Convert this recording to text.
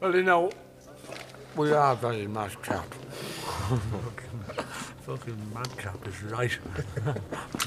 Well, you know, we are very madcap. Fucking madcap is right.